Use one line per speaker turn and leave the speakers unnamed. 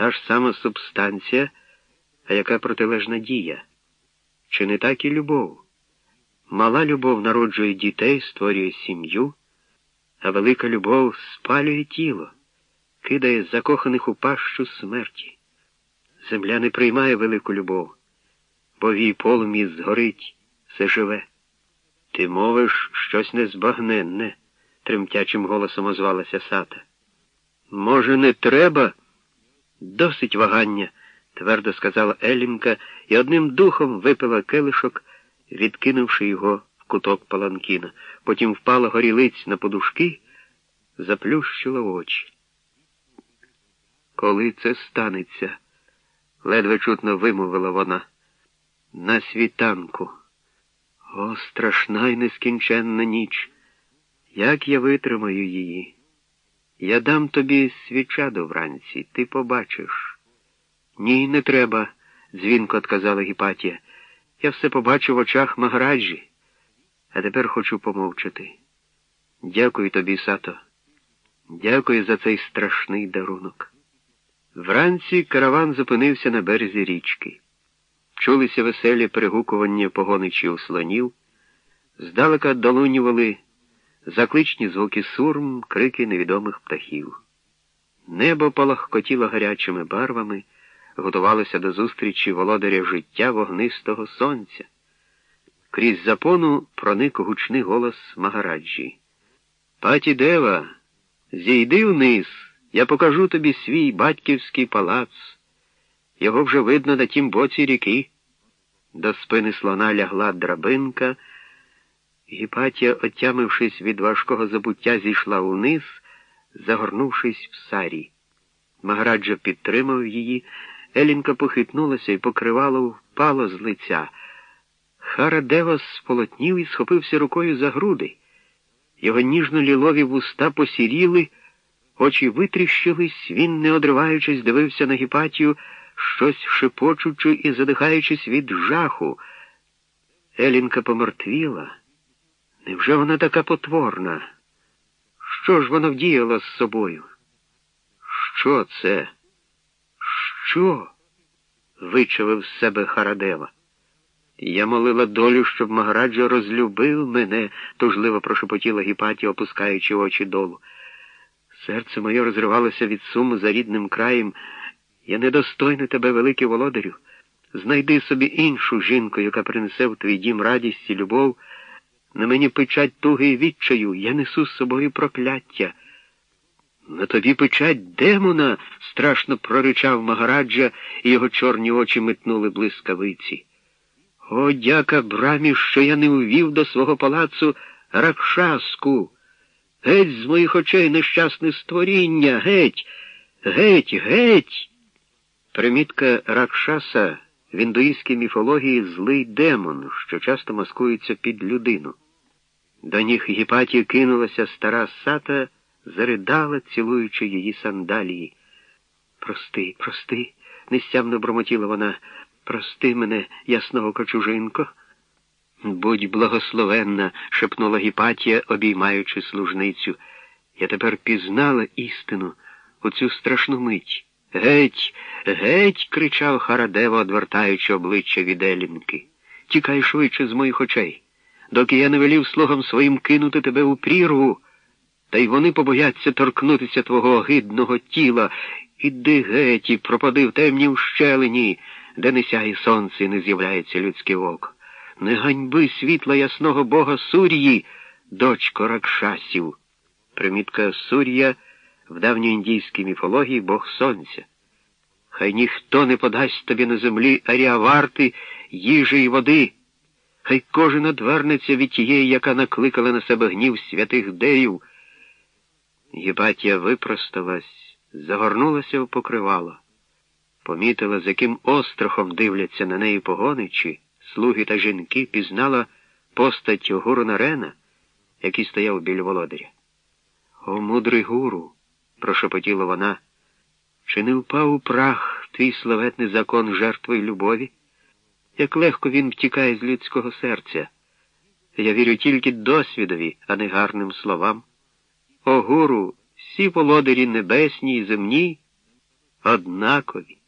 Та ж сама субстанція, а яка протилежна дія? Чи не так і любов? Мала любов народжує дітей, створює сім'ю, а велика любов спалює тіло, кидає закоханих у пащу смерті. Земля не приймає велику любов, бо в її полум'ї згорить все живе. Ти мовиш щось незбагненне, тремтячим голосом озвалася сата. Може, не треба? Досить вагання, твердо сказала Елінка і одним духом випила келишок, відкинувши його в куток паланкіна. Потім впала горілиць на подушки, заплющила очі. Коли це станеться? ледве чутно вимовила вона. На світанку. О, страшна й нескінченна ніч. Як я витримаю її? Я дам тобі свічаду вранці, ти побачиш. Ні, не треба, дзвінко отказала Гіпатія. Я все побачу в очах Маграджі, а тепер хочу помовчати. Дякую тобі, Сато. Дякую за цей страшний дарунок. Вранці караван зупинився на березі річки. Чулися веселі перегукування погоничів слонів, здалека долунювали закличні звуки сурм, крики невідомих птахів. Небо палахкотіло гарячими барвами, готувалося до зустрічі володаря життя вогнистого сонця. Крізь запону проник гучний голос Магараджі. Паті Дева, зійди вниз, я покажу тобі свій батьківський палац. Його вже видно на тім боці ріки. До спини слона лягла драбинка. Гіпатія, отямившись від важкого забуття, зійшла униз, загорнувшись в сарі. Магараджа підтримав її, Елінка похитнулася і покривало впало з лиця. Харадева сполотнів і схопився рукою за груди. Його ніжно лілові вуста посіріли, очі витріщились, він, не одриваючись, дивився на гіпатію, щось шепочучи і задихаючись від жаху. Елінка помертвіла. Невже вона така потворна? Що ж вона вдіяла з собою? Що це? Що? вичавив з себе Харадева. Я молила долю, щоб Магараджа розлюбив мене, тужливо прошепотіла Гіпатія, опускаючи очі долу. Серце моє розривалося від суму за рідним краєм. Я недостойна тебе, великий володарю. Знайди собі іншу жінку, яка принесе в твій дім радість і любов. На мені печать туги і відчаю, я несу з собою прокляття. На тобі печать демона, страшно проричав Магараджа, і його чорні очі метнули блискавиці. О, дяка брамі, що я не увів до свого палацу ракшаску. Геть з моїх очей нещасне створіння, геть, геть, геть. Примітка Ракшаса в індуїзькій міфології злий демон, що часто маскується під людину. До ніг Гіпатії кинулася стара сата, заридала, цілуючи її сандалії. Прости, прости, нестямно бромотіла вона. Прости мене, ясного кочужинко. Будь благословенна, шепнула Гіпатія, обіймаючи служницю. Я тепер пізнала істину у цю страшну мить. Геть, геть, кричав Харадева, одвертаючи обличчя від Елінки. Тікай швидше з моїх очей, доки я не велів слугам своїм кинути тебе у прірву, та й вони побояться торкнутися твого огидного тіла. Іди геть і пропади в темній ущелині, де не сяє сонце і не з'являється людське око. Не ганьби світла ясного бога Сур'ї, дочко Ракшасів. Примітка Сур'я – в давньоіндійській міфології Бог Сонця. Хай ніхто не подасть тобі на землі аріаварти, їжі й води. Хай кожен одвернеться від тієї, яка накликала на себе гнів святих деїв. Єбатія випросталась, загорнулася в покривало, помітила, з яким острахом дивляться на неї погоничі, слуги та жінки, пізнала постать гуру Нарена, який стояв біля володаря. О, мудрий гуру! Прошепотіла вона. Чи не впав у прах твій славетний закон жертви й любові? Як легко він втікає з людського серця. Я вірю тільки досвідові, а не гарним словам. О, гуру, всі володарі небесні і земні однакові.